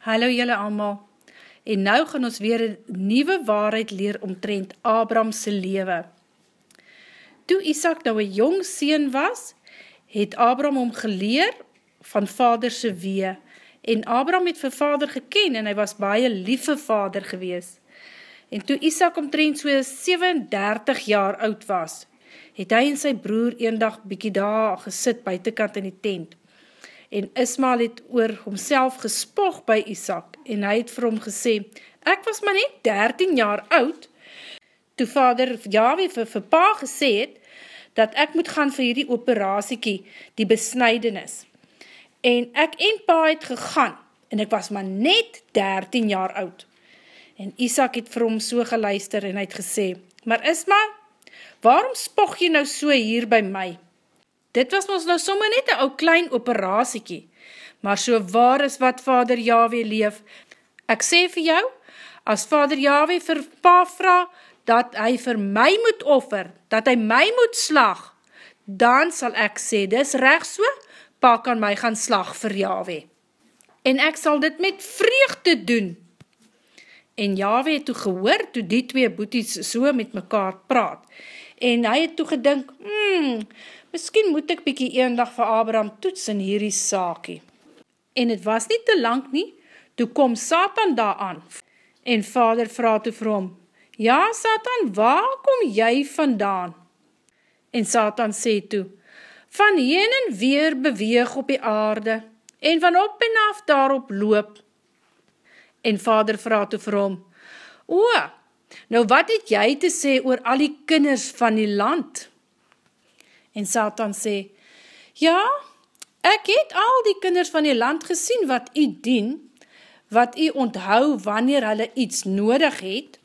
Hallo julle allemaal. En nou gaan ons weer een nieuwe waarheid leer omtrent Abramse lewe. Toe Isaac nou een jong sien was, het Abram om geleer van vaderse wee. En Abram het vir vader geken en hy was baie lieve vader gewees. En toe Isaac omtrent so 37 jaar oud was, het hy en sy broer eendag bykie daar gesit buitenkant in die tent en Ismael het oor homself gespog by Isaac, en hy het vir hom gesê, ek was maar net 13 jaar oud, toe vader Yahweh vir, vir pa gesê het, dat ek moet gaan vir hierdie operasiekie, die besnijdenis. En ek en pa het gegaan, en ek was maar net 13 jaar oud. En Isaac het vir hom so geluister, en hy het gesê, maar Ismael, waarom spog jy nou so hier by my? Dit was ons nou somme net een ou klein operasiekie, maar so waar is wat vader Yahweh leef. Ek sê vir jou, as vader Yahweh vir pa vraag, dat hy vir my moet offer, dat hy my moet slag, dan sal ek sê, dis recht so, pa kan my gaan slag vir Yahweh. En ek sal dit met vreugde doen. En Yahweh het toe gehoor, toe die twee boeties so met mekaar praat. En hy het toe gedink, hmm, Miskien moet ek bykie een dag vir Abraham toets in hierdie saakie. En het was nie te lang nie, toe kom Satan daar aan. En vader vraag toe vir hom, Ja Satan, waar kom jy vandaan? En Satan sê toe, Van heen en weer beweeg op die aarde, en van op en af daarop loop. En vader vraag toe vir hom, O, nou wat het jy te sê oor al die kinders van die land? En Satan sê, Ja, ek het al die kinders van die land gesien wat u dien, wat u onthou wanneer hulle iets nodig het,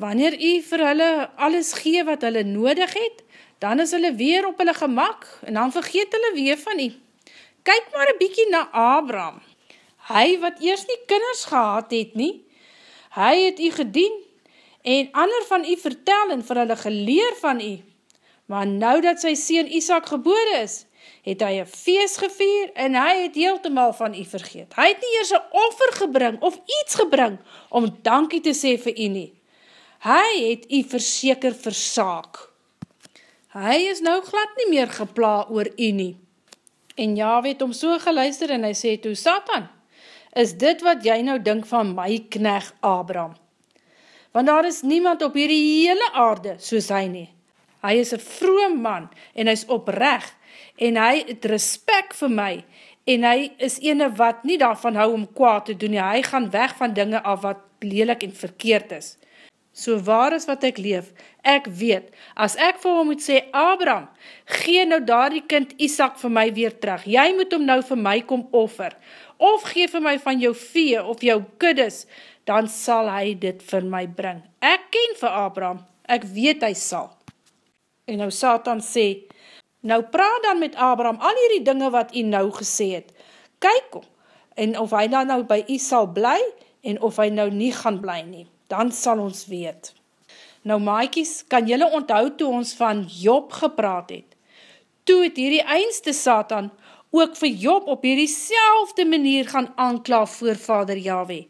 wanneer u vir hulle alles gee wat hulle nodig het, dan is hulle weer op hulle gemak, en dan vergeet hulle weer van u. Kyk maar een bykie na Abraham, hy wat eers nie kinders gehad het nie, hy het u gedien, en ander van u vertel en vir hulle geleer van u, maar nou dat sy sien Isaac gebore is, het hy een feest gevier en hy het heeltemaal van u vergeet. Hy het nie eers een offer gebring of iets gebring om dankie te sê vir u nie. Hy het u verseker versaak. Hy is nou glad nie meer gepla oor u nie. En Jawe het om so geluister en hy sê toe, Satan, is dit wat jy nou dink van my kneg Abraham? Want daar is niemand op hierdie hele aarde soos hy nie hy is een vroom man, en hy is oprecht, en hy het respect vir my, en hy is ene wat nie daarvan hou om kwaad te doen, hy gaan weg van dinge af wat lelik en verkeerd is. So waar is wat ek leef, ek weet, as ek vir hom moet sê, Abraham, gee nou daar die kind Isaac vir my weer terug, jy moet hom nou vir my kom offer, of gee vir my van jou vee, of jou kuddes, dan sal hy dit vir my bring. Ek ken vir Abraham, ek weet hy sal. En nou Satan sê, nou praat dan met Abraham al hierdie dinge wat hy nou gesê het. Kyk om, en of hy dan nou by hy sal bly, en of hy nou nie gaan bly nie. Dan sal ons weet. Nou maaikies, kan jylle onthou toe ons van Job gepraat het? Toe het hierdie eindste Satan ook vir Job op hierdie selfde manier gaan aankla voor vader Yahweh.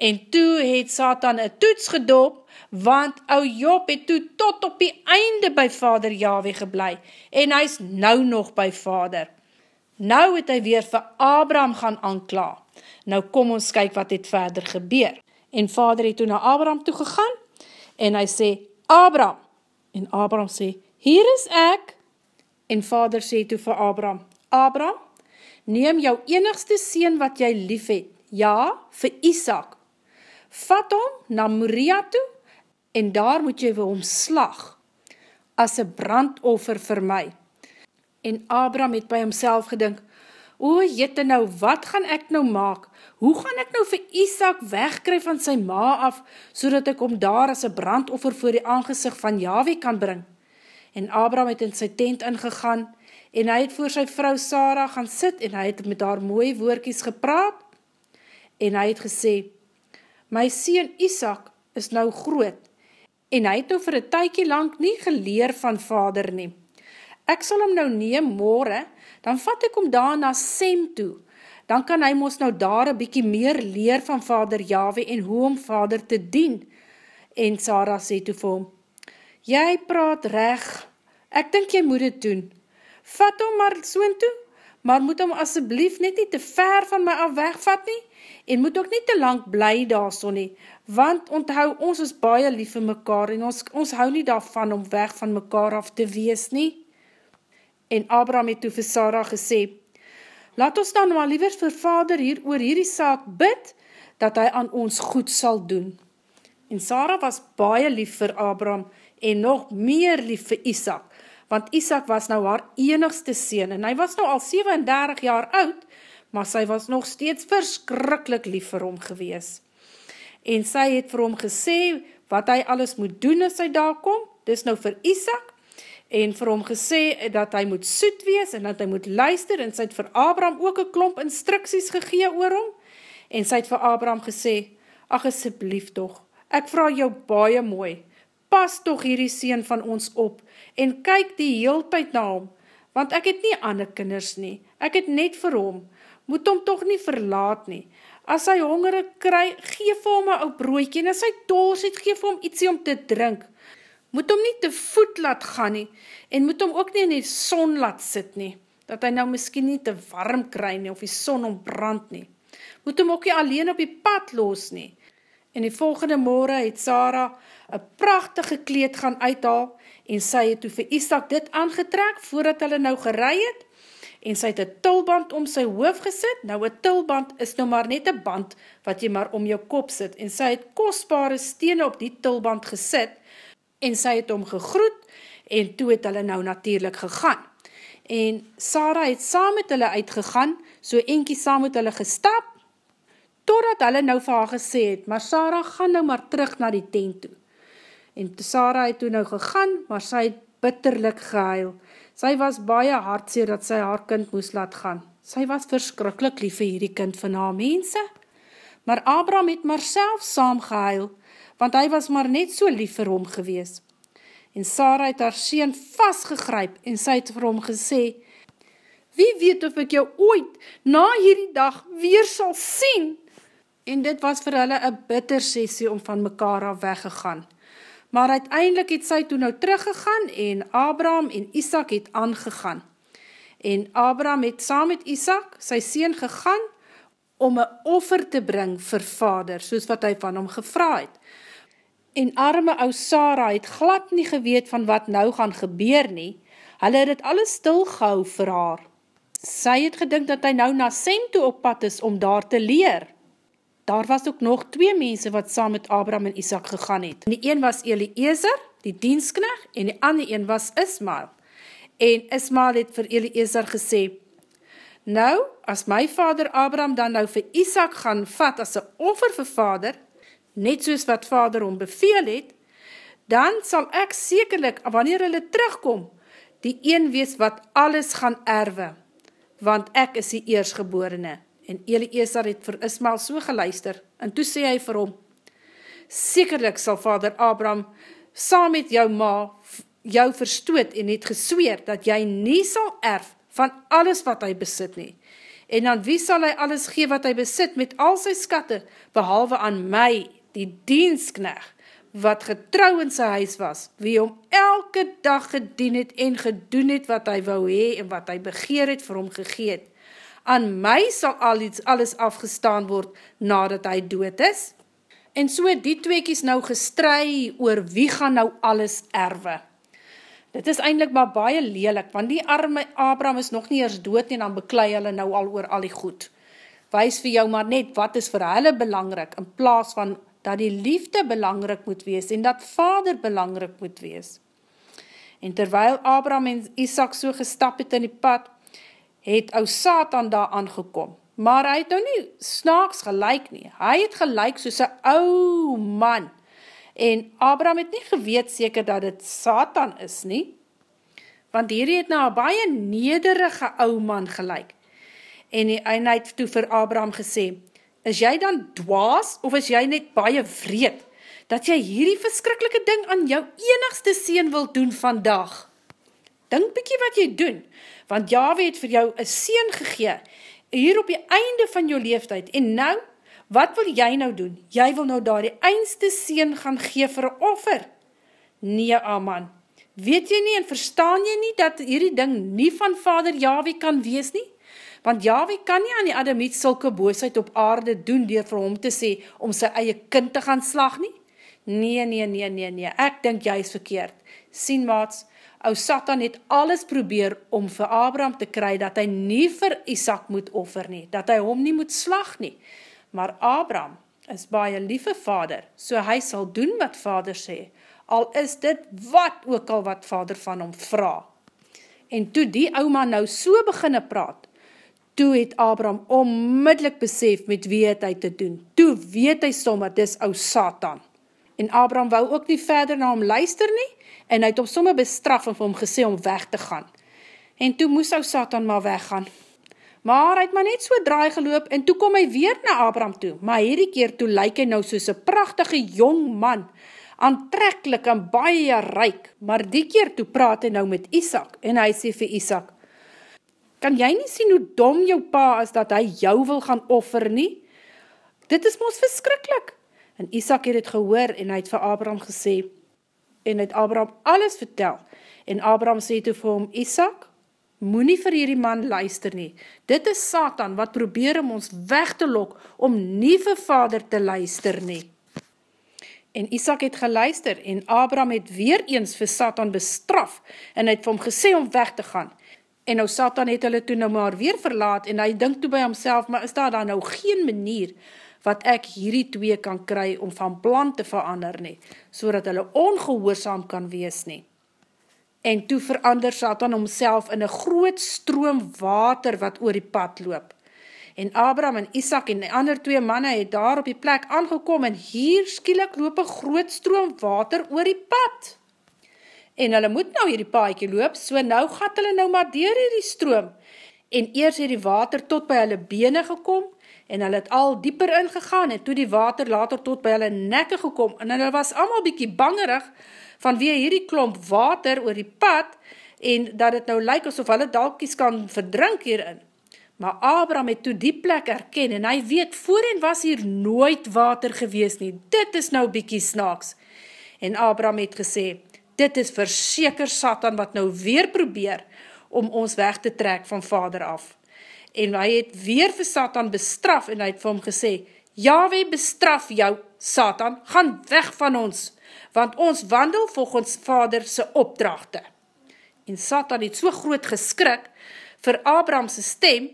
En toe het Satan een toets gedop want ou Job het toe tot op die einde by vader Yahweh geblei, en hy is nou nog by vader. Nou het hy weer vir Abraham gaan aankla. Nou kom ons kyk wat het verder gebeur. En vader het toe na Abraham toe gegaan, en hy sê, Abraham, en Abraham sê, hier is ek, en vader sê toe vir Abraham, Abraham, neem jou enigste sien wat jy lief het, ja, vir Isaac, vat hom na Moria toe, en daar moet jy vir hom slag, as een brandoffer vir my. En Abraham het by homself gedink, O jette nou, wat gaan ek nou maak? Hoe gaan ek nou vir Isaac wegkry van sy ma af, so dat ek om daar as een brandoffer voor die aangezicht van Yahweh kan bring? En Abraham het in sy tent ingegaan, en hy het voor sy vrou Sarah gaan sit, en hy het met haar mooie woordkies gepraat, en hy het gesê, My sien Isaac is nou groot, en hy het nou vir een tykie lang nie geleer van vader nie. Ek sal hom nou neem morgen, dan vat ek hom daar na Sem toe, dan kan hy ons nou daar een bykie meer leer van vader Yahweh en hoe om vader te dien. En Sarah sê toe vir hom, jy praat reg, ek dink jy moet het doen, vat hom maar soon toe, maar moet hom asseblief net nie te ver van my af wegvat nie, en moet ook nie te lang bly daar so nie, want onthou, ons is baie lief vir mekaar, en ons, ons hou nie daarvan om weg van mekaar af te wees nie. En Abraham het toe vir Sarah gesê, laat ons dan maar liever vir vader hier oor hierdie saak bid, dat hy aan ons goed sal doen. En Sarah was baie lief vir Abraham, en nog meer lief vir Isaac, want Isaac was nou haar enigste sien, en hy was nou al 37 jaar oud, maar sy was nog steeds verskrikkelijk lief vir hom gewees. En sy het vir hom gesê, wat hy alles moet doen as hy daar kom, dis nou vir Isaac, en vir hom gesê, dat hy moet soet wees, en dat hy moet luister, en sy het vir Abraham ook een klomp instructies gegee oor hom, en sy het vir Abraham gesê, ach asjeblief toch, ek vraag jou baie mooi, pas toch hierdie sien van ons op, en kyk die heel tyd na hom, want ek het nie ander kinders nie, ek het net vir hom, moet hom toch nie verlaat nie, as hy hongere kry, geef hom een ou broekie, en as hy doos het, geef hom ietsie om te drink, moet hom nie te voet laat gaan nie, en moet hom ook nie in die son laat sit nie, dat hy nou miskien nie te warm kry nie, of die son ombrand nie, moet hom ook nie alleen op die pad los nie, en die volgende morgen het Sarah een prachtige kleed gaan uithaal, en sy het toe vir Isaac dit aangetrek, voordat hulle nou gerei het, en sy het een tulband om sy hoof gesit, nou een tulband is nou maar net een band, wat jy maar om jou kop sit, en sy het kostbare stene op die tulband gesit, en sy het om gegroet, en toe het hulle nou natuurlijk gegaan. En Sarah het saam met hulle uitgegaan, so enkie saam met hulle gestap, totdat hulle nou vir haar gesê het, maar Sarah gaan nou maar terug na die tent toe. En Sarah het toe nou gegaan, maar sy het bitterlik gehuil. Sy was baie hartseer dat sy haar kind moes laat gaan. Sy was verskrikkelijk lief vir hierdie kind van haar mense. Maar Abraham het maar self saam gehuil, want hy was maar net so lief vir hom gewees. En Sarah het haar sien vastgegryp en sy het vir hom gesê, Wie weet of ek jou ooit na hierdie dag weer sal sien? En dit was vir hulle een bitter sessie om van mekaar af weggegaan maar uiteindelik het sy toe nou teruggegaan en Abraham en Isaac het aangegaan. En Abraham het saam met Isaac sy sien gegaan om een offer te bring vir vader, soos wat hy van hom gevra het. En arme ou Sarah het glad nie geweet van wat nou gaan gebeur nie, hulle het het alles stilgehou vir haar. Sy het gedink dat hy nou na Sem toe op pad is om daar te leer. Daar was ook nog twee mense wat saam met Abraham en Isaac gegaan het. Die een was Eliezer, die diensknecht, en die ander een was Ismael. En Ismael het vir Eliezer gesê, Nou, as my vader Abraham dan nou vir Isaac gaan vat as een offer vir vader, net soos wat vader hom beveel het, dan sal ek sekerlik, wanneer hulle terugkom, die een wees wat alles gaan erwe, want ek is die eersgeborene en Eliezer het vir Ismael so geluister, en toe sê hy vir hom, Sekerlik sal vader Abraham saam met jou ma jou verstoot en het gesweer dat jy nie sal erf van alles wat hy besit nie. En aan wie sal hy alles gee wat hy besit met al sy skatte, behalwe aan my, die diensknecht, wat getrouw in sy huis was, wie om elke dag gedien het en gedoen het wat hy wou hee en wat hy begeer het vir hom gegeet aan my sal al iets, alles afgestaan word nadat hy dood is. En so het die tweekies nou gestry oor wie gaan nou alles erwe. Dit is eindelijk maar baie lelik, want die arme Abraham is nog nie eers dood en dan beklei hulle nou al oor al die goed. Wees vir jou maar net wat is vir hulle belangrik, in plaas van dat die liefde belangrik moet wees en dat vader belangrik moet wees. En terwyl Abraham en Isaac so gestap het in die pad, het ou Satan daar aangekom. Maar hy het nou nie snaaks gelijk nie. Hy het gelijk soos een ou man. En Abraham het nie geweet seker dat het Satan is nie. Want hierdie het nou baie nederige ou man gelijk. En die eenheid toe vir Abraham gesê, is jy dan dwaas of is jy net baie vreed, dat jy hierdie verskrikkelike ding aan jou enigste seen wil doen vandag? Dink bykie wat jy doen, want Yahweh het vir jou een seen gegee, hier op die einde van jou leeftijd, en nou, wat wil jy nou doen? Jy wil nou daar die eindste seen gaan gee vir een offer? Nee, Aman, weet jy nie en verstaan jy nie, dat hierdie ding nie van vader Yahweh kan wees nie? Want Yahweh kan nie aan die Adamiet sulke boosheid op aarde doen, door vir hom te sê, om sy eie kind te gaan slag nie? Nee, nee, nee, nee, nee, ek dink jy is verkeerd. Sien maats, ou Satan het alles probeer om vir Abraham te kry, dat hy nie vir Isaac moet offer nie, dat hy hom nie moet slag nie. Maar Abraham is baie lieve vader, so hy sal doen wat vader sê, al is dit wat ook al wat vader van hom vraag. En toe die ouma nou so beginne praat, toe het Abraham onmiddellik besef met wie het hy te doen. Toe weet hy sommer, dis ou Satan. En Abraham wou ook nie verder na hom luister nie, en hy het op somme bestraf en vir hom gesê om weg te gaan. En toe moes ou Satan maar weggaan. Maar hy het maar net so draai geloop, en toe kom hy weer na Abraham toe, maar hierdie keer toe lyk hy nou soos een prachtige jong man, aantrekkelijk en baie ryk, maar die keer toe praat hy nou met Isaac, en hy sê vir Isaac, kan jy nie sien hoe dom jou pa is, dat hy jou wil gaan offer nie? Dit is ons verskrikkelijk. En Isaac het het gehoor en hy het vir Abraham gesê, en het Abraham alles vertel. En Abraham sê toe vir hom, Isaac, moet nie vir hierdie man luister nie. Dit is Satan wat probeer om ons weg te lok, om nie vir vader te luister nie. En Isaac het geluister, en Abraham het weer eens vir Satan bestraf, en hy het vir hom gesê om weg te gaan. En nou Satan het hulle toe nou maar weer verlaat, en hy dink toe by homself, maar is daar dan nou geen manier, wat ek hierdie twee kan kry om van plan te verander nie, so dat hulle ongehoorzaam kan wees nie. En toe verander Satan homself in een groot stroom water wat oor die pad loop. En Abraham en Isaac en die ander twee manne het daar op die plek aangekom en hier skielik loop een groot stroom water oor die pad. En hulle moet nou hierdie paadje loop, so nou gaat hulle nou maar dier hierdie stroom. En eers het die water tot by hulle bene gekom, en hulle het al dieper ingegaan, en toe die water later tot by hulle nekke gekom, en hulle was allemaal bykie bangerig, van wie hierdie klomp water oor die pad, en dat het nou lyk asof hulle dalkies kan verdrink hierin. Maar Abraham het toe die plek herken, en hy weet, voorheen was hier nooit water gewees nie, dit is nou bykie snaaks. En Abraham het gesê, dit is verseker Satan wat nou weer probeer, om ons weg te trek van vader af en hy het weer vir Satan bestraf en hy het vir hom gesê, Yahweh bestraf jou, Satan, gaan weg van ons, want ons wandel volgens vaderse opdrachte. En Satan het so groot geskrik vir Abrahamse stem,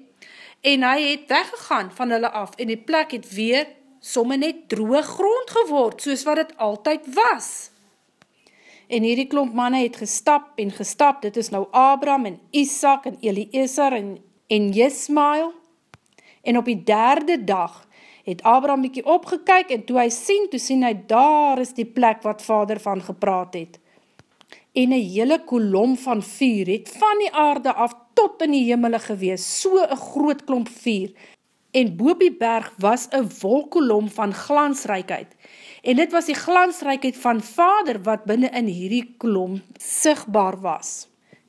en hy het weggegaan van hulle af, en die plek het weer somme net droge grond geword, soos wat het altyd was. En hierdie klomp manne het gestap en gestap, dit is nou Abraham en Isaac en Eliezer en en Jesmael, en op die derde dag het Abraham bykie opgekyk, en toe hy sien, toe sien hy, daar is die plek wat vader van gepraat het. En een hele kolom van vuur het van die aarde af tot in die hemele gewees, so een groot klomp vuur. En boop die berg was een wolkolom van glansrijkheid. En dit was die glansrijkheid van vader wat binnen in hierdie kolom sigtbaar was.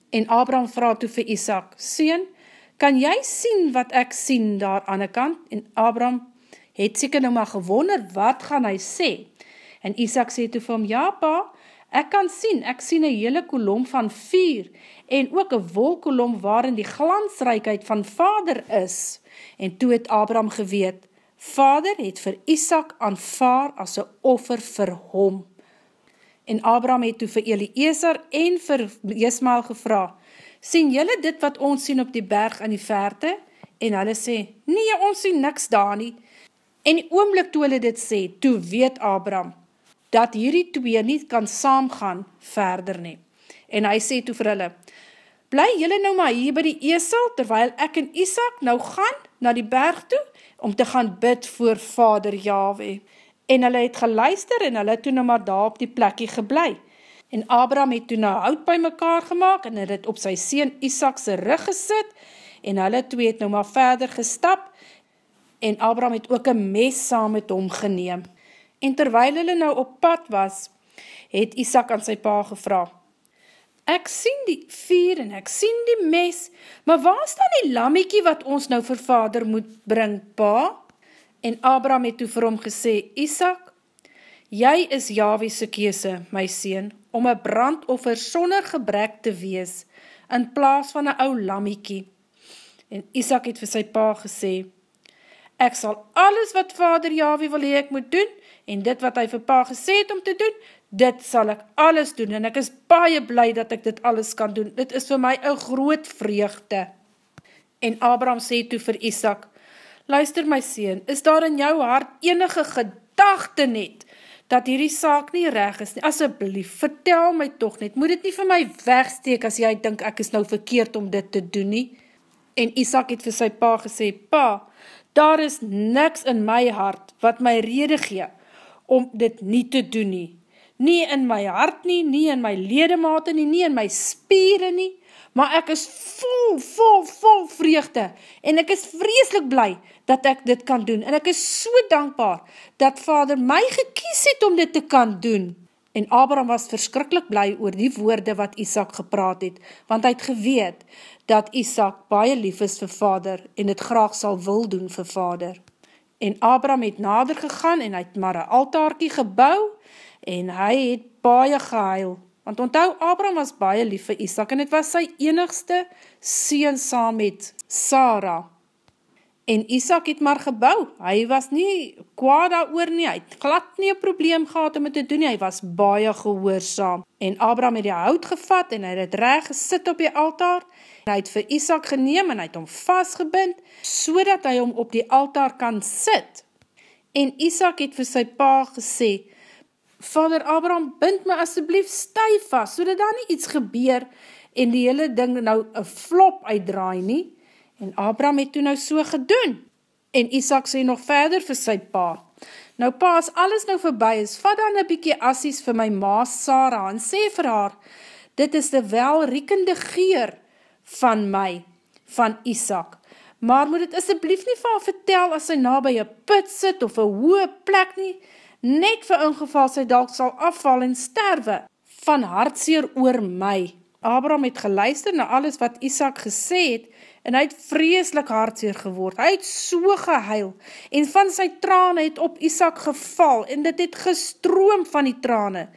En Abraham vraag toe vir Isaac, Seen, kan jy sien wat ek sien daar aan die kant? En Abraham het seker nou maar gewonder, wat gaan hy sê? En Isaac sê toe vir hom, ja pa, ek kan sien, ek sien een hele kolom van vier, en ook een wolkolom waarin die glansrijkheid van vader is. En toe het Abraham geweet, vader het vir Isaac aanvaar as een offer vir hom. En Abraham het toe vir Eliezer en vir Jesmael gevra, sien jylle dit wat ons sien op die berg aan die verte? En hulle sê, nee, ons sien niks daar nie. En die oomlik toe hulle dit sê, toe weet Abraham, dat hierdie twee nie kan saamgaan verder nie. En hy sê toe vir hulle, bly jylle nou maar hier by die esel, terwyl ek en Isaac nou gaan na die berg toe, om te gaan bid voor vader Yahweh. En hulle het geluister en hulle toe nou maar daar op die plekkie geblei. En Abraham het toen nou hout by mekaar gemaakt en het op sy sien Isaacse rug gesit en hulle twee het nou maar verder gestap en Abraham het ook een mes saam met hom geneem. En terwijl hulle nou op pad was, het Isaac aan sy pa gevra, ek sien die vier en ek sien die mes, maar waar is dan die lammiekie wat ons nou vir vader moet bring, pa? En Abraham het toe vir hom gesê, Isaac, jy is Jawiese kese, my sien, om een brandoffer sonder gebrek te wees, in plaas van een ou lammiekie. En Isaac het vir sy pa gesê, ek sal alles wat vader Jawie wil hee ek moet doen, en dit wat hy vir pa gesê het om te doen, dit sal ek alles doen, en ek is baie bly dat ek dit alles kan doen, dit is vir my een groot vreugde. En Abraham sê toe vir Isaac, luister my sien, is daar in jou hart enige gedachte net, dat hierdie saak nie reg is nie, asjeblief, vertel my toch net, moet dit nie vir my wegsteek, as jy dink ek is nou verkeerd om dit te doen nie. En Isaac het vir sy pa gesê, pa, daar is niks in my hart, wat my rede gee, om dit nie te doen nie. Nie in my hart nie, nie in my ledemate nie, nie in my spieren nie, maar ek is vol, vol, vol vreugde, en ek is vreselik bly, dat ek dit kan doen, en ek is so dankbaar, dat vader my gekies het om dit te kan doen, en Abraham was verskrikkelijk bly oor die woorde wat Isaac gepraat het, want hy het geweet, dat Isaac baie lief is vir vader, en het graag sal wil doen vir vader. En Abraham het nader gegaan, en hy het maar een altaarkie gebouw, en hy het baie gehuil, want onthou, Abraham was baie lief vir Isaac, en het was sy enigste sien saam met Sarah, en Isaac het maar gebouw, hy was nie kwaad daar oor nie, hy het glad nie een probleem gehad om het te doen, hy was baie gehoorzaam, en Abraham het die hout gevat, en hy het reg gesit op die altaar, en hy het vir Isaac geneem, en hy het hom vastgebind, so dat hy hom op die altaar kan sit, en Isaac het vir sy pa gesê, Vader Abraham, bind my asjeblief stuif vast, so dat daar nie iets gebeur en die hele ding nou een flop uitdraai nie. En Abraham het toe nou so gedoen. En Isaac sê nog verder vir sy pa. Nou pa, as alles nou voorbij is, vat dan een bykie assies vir my maas Sarah en sê vir haar, dit is die welriekende geer van my, van Isaac. Maar moet het asjeblief nie van vertel as sy na by een put sit of een hoë plek nie, net vir ingeval sy dalk sal afval en sterwe, van hartseer oor my. Abraham het geluister na alles wat Isaac gesê het, en hy het vreeslik hartseer geword. Hy het so gehuil, en van sy trane het op Isaac geval, en dit het gestroom van die trane.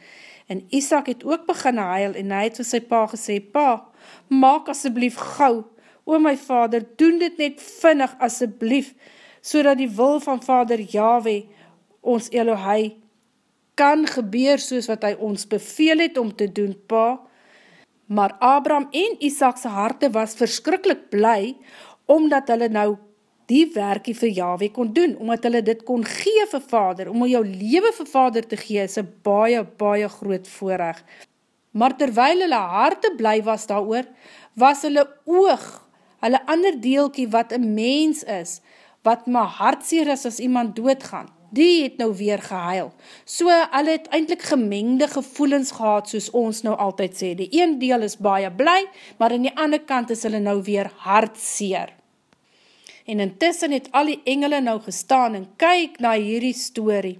En Isaac het ook begin huil, en hy het vir sy pa gesê, Pa, maak asseblief gauw, o my vader, doen dit net vinnig asseblief, so die wil van vader Yahweh, ons Elohei kan gebeur soos wat hy ons beveel het om te doen, pa. Maar Abraham en Isaacse harte was verskrikkelijk bly, omdat hulle nou die werkie vir Yahweh kon doen, omdat hulle dit kon gee vir vader, om jou lewe vir vader te gee, is een baie, baie groot voorrecht. Maar terwyl hulle harte bly was daar oor, was hulle oog, hulle ander deelkie wat een mens is, wat my hartseer is as iemand doodgaan, die het nou weer gehuil. So, hulle het eindelijk gemengde gevoelens gehad, soos ons nou altyd sê. Die een deel is baie bly, maar in die ander kant is hulle nou weer hartseer. En intussen het al die engele nou gestaan en kyk na hierdie story.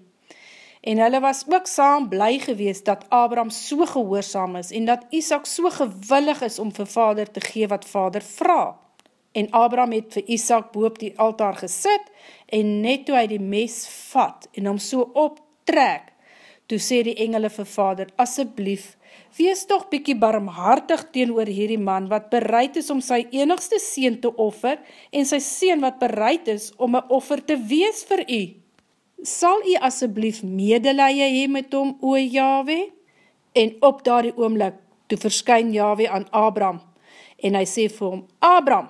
En hulle was ook saam bly gewees dat Abraham so gehoorzaam is en dat Isaac so gewillig is om vir vader te gee wat vader vraag. En Abraham het vir Isaac boop die altaar gesit en net toe hy die mes vat en hom so optrek, toe sê die engele vir vader, asseblief, wees toch bykie barmhartig teen oor hierdie man wat bereid is om sy enigste seen te offer en sy seen wat bereid is om een offer te wees vir u. Sal u asseblief medeleie hee met hom, o Yahweh? En op daardie oomlik, toe verskyn Yahweh aan Abraham en hy sê vir hom, Abraham,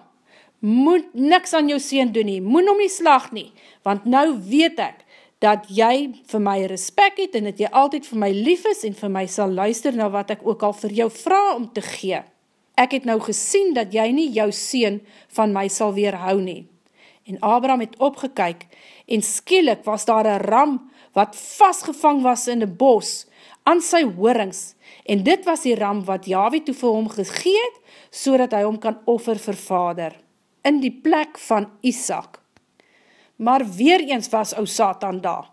moet niks aan jou sien doen nie, moet om nie slag nie, want nou weet ek, dat jy vir my respect het, en dat jy altyd vir my lief is, en vir my sal luister na wat ek ook al vir jou vraag om te gee. Ek het nou gesien, dat jy nie jou sien van my sal weerhou nie. En Abraham het opgekyk, en skielik was daar een ram, wat vastgevang was in die bos, aan sy hoorings, en dit was die ram wat Yahweh toe vir hom gegeet, so dat hy hom kan offer vir vader in die plek van Isaac. Maar weer eens was ou Satan daar.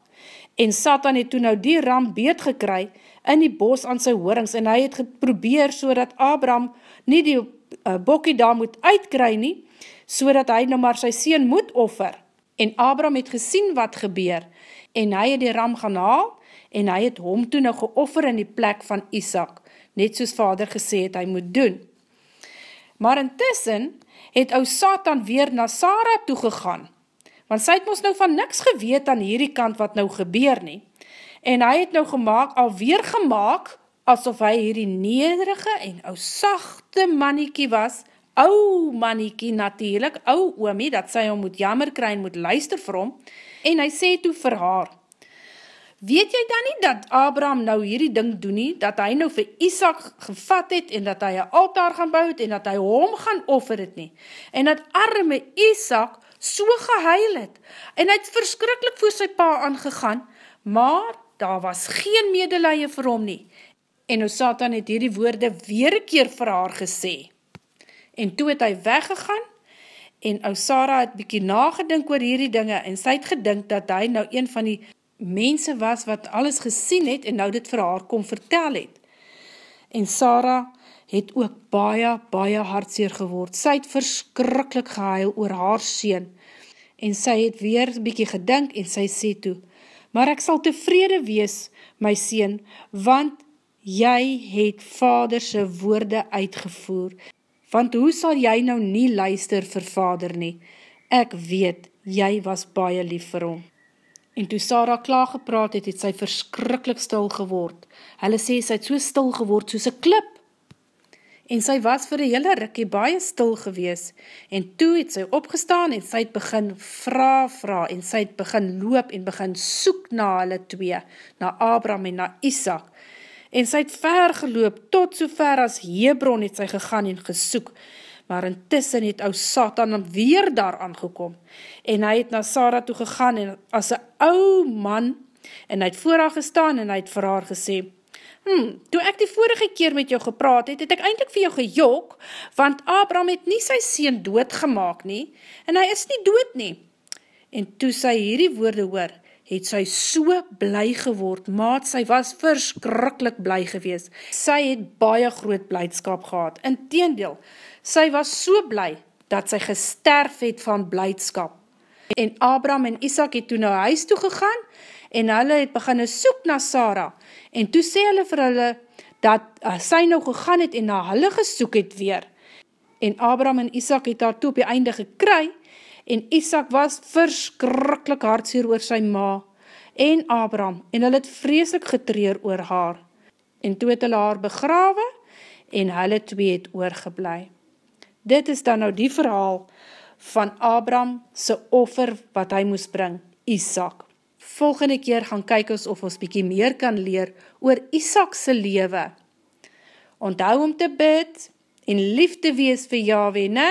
En Satan het toe nou die ram beet gekry in die bos aan sy hoorings en hy het geprobeer so dat Abraham nie die uh, bokkie daar moet uitkry nie, so dat hy nou maar sy sien moet offer. En Abraham het gesien wat gebeur en hy het die ram gaan haal en hy het hom toe nou geoffer in die plek van Isaac, net soos vader gesê het hy moet doen. Maar intussen het ou Satan weer na Sarah toegegaan, want sy het ons nou van niks geweet aan hierdie kant wat nou gebeur nie. En hy het nou gemaakt, alweer gemaakt, asof hy hierdie nederige en ou sachte manniekie was, ou manniekie natuurlijk, ou oomie, dat sy hom moet jammer kry en moet luister vir hom, en hy sê toe vir haar, weet jy dan nie dat Abraham nou hierdie ding doen nie, dat hy nou vir Isaac gevat het, en dat hy een altaar gaan bouw het, en dat hy hom gaan offer het nie, en dat arme Isaac so gehuil het, en hy het verskrikkelijk voor sy pa aangegaan, maar daar was geen medelije vir hom nie, en nou Satan het hierdie woorde weer een keer vir haar gesê, en toe het hy weggegaan, en ou Sarah het bykie nagedink oor hierdie dinge, en sy het gedink dat hy nou een van die mense was wat alles gesien het en nou dit vir haar kom vertel het. En Sarah het ook baie, baie hartseer geword. Sy het verskrikkelijk gehuil oor haar sien en sy het weer bykie gedink en sy sê toe, maar ek sal tevrede wees, my sien, want jy het vaderse woorde uitgevoer, want hoe sal jy nou nie luister vir vader nie? Ek weet, jy was baie lief vir hom. En toe Sarah klaar gepraat het, het sy verskrikkelijk stil geword. Hulle sê, sy het so stil geword soos een klip. En sy was vir die hele rikkie baie stil gewees. En toe het sy opgestaan en sy het begin vraag, vraag, en sy het begin loop en begin soek na hulle twee, na Abraham en na Isaac. En sy het ver geloop, tot so ver as Hebron het sy gegaan en gesoek maar intussen het ou Satan weer daar aangekom, en hy het na Sarah toe gegaan, en as een ou man, en hy het voor haar gestaan, en hy het vir haar gesê, hmm, toe ek die vorige keer met jou gepraat het, het ek eindelijk vir jou gejok, want Abraham het nie sy sien doodgemaak nie, en hy is nie dood nie. En toe sy hierdie woorde hoor, het sy so bly geword, maat sy was verskrikkelijk bly gewees. Sy het baie groot blijdskap gehad. In teendeel, Sy was so bly, dat sy gesterf het van blydskap. En Abraham en Isaac het toe na huis toe gegaan, en hulle het beginne soek na Sarah, en toe sê hulle vir hulle, dat uh, sy nou gegaan het en na hulle gesoek het weer. En Abraham en Isaac het daar toe op die einde gekry, en Isaac was verskrikkelijk hartseer oor sy ma, en Abraham, en hulle het vreselik getreer oor haar. En toe het hulle haar begrawe, en hulle twee het oorgeblij. Dit is dan nou die verhaal van Abraham sy offer wat hy moes bring, Isaac. Volgende keer gaan kyk ons of ons bykie meer kan leer oor Isaac sy lewe. Onthou om te bid en lief te wees vir Yahweh, ne?